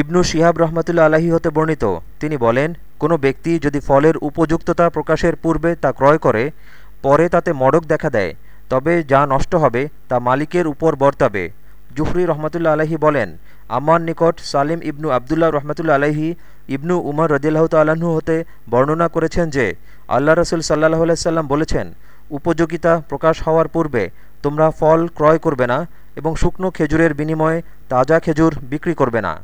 ইবনু শিহাব রহমতুল্লা আলাহি হতে বর্ণিত। তিনি বলেন, কোনো ব্যক্তি যদি ফলের উপযুক্ততা প্রকাশের পূর্বে তা ক্রয় করে, পরে তাতে মড়ক দেখা দেয়, তবে যা নষ্ট হবে তা মালিকের উপর বর্তাবে। জুফরি রহমতুল্লা আলাহি বলেন, আমার নিকট সালিম ইবনু আবদুল্লাহ রহমতুল্লা আলহি ইবনু উমর রদিল্লাহ তাল্লাহ্ন হতে বর্ণনা করেছেন যে, আল্লাহ রসুল সাল্লাহ সাল্লাম বলেছেন, উপযোগিতা প্রকাশ হওয়ার পূর্বে তোমরা ফল ক্রয় করবে না এবং শুকনো খেজুরের বিনিময়ে তাজা খেজুর বিক্রি করবে না।